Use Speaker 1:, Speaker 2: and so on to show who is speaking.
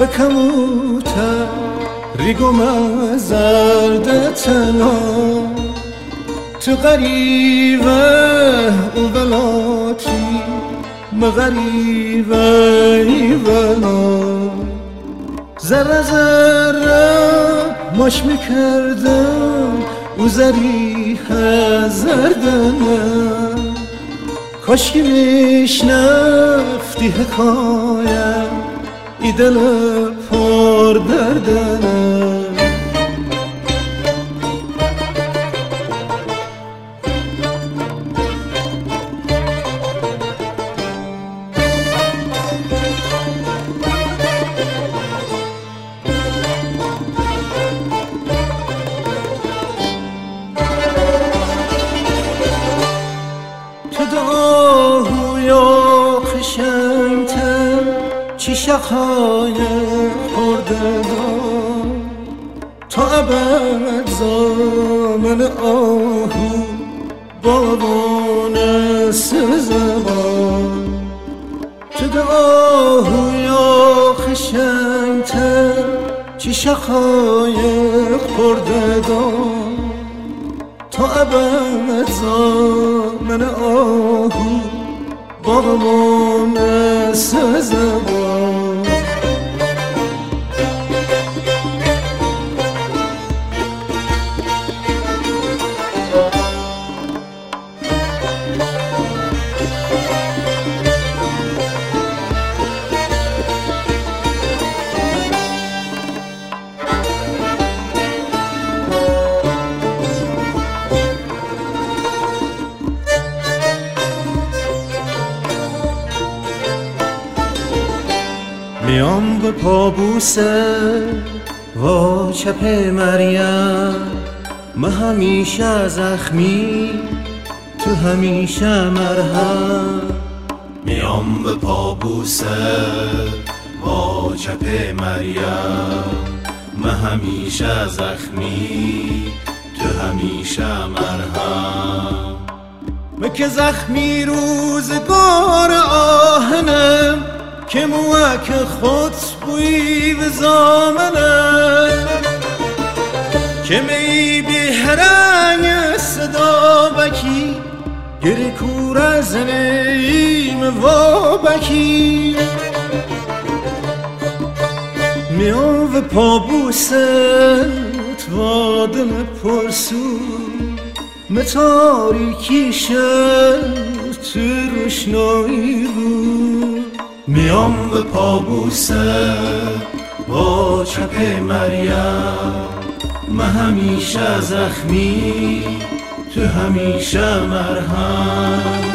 Speaker 1: و کموتر ریگو مزردتنا تو غریبه و بلاتی مغریبه ایونا ذره ذره ماش می‌کردم و زریح زردنم کاشکی میشنفتی حکایم ای دل پر دردنم چی شقای خورده تا ابد زامن آهو بابان سزبان تو آهو یا خشنگتر چی شقای خورده تا ابد زامن آهو بابان سزبان میام به پابوسه و چپ مریم ما همیشه زخمی تو همیشه مرهم.
Speaker 2: میام به پابوسه با چپ مریم ما همیشه زخمی تو همیشه مرهم.
Speaker 1: من که زخمی روزگار آهنم که موک خود بوی و زامنه که می بی هرنگ صدا بکی گری کور از نیم و بکی میان و پابوست و دل پرسو متاریکی شد تو روشنایی بود.
Speaker 2: میام به پابوسه با چپ مریم. من همیشه زخمی تو همیشه مرهم.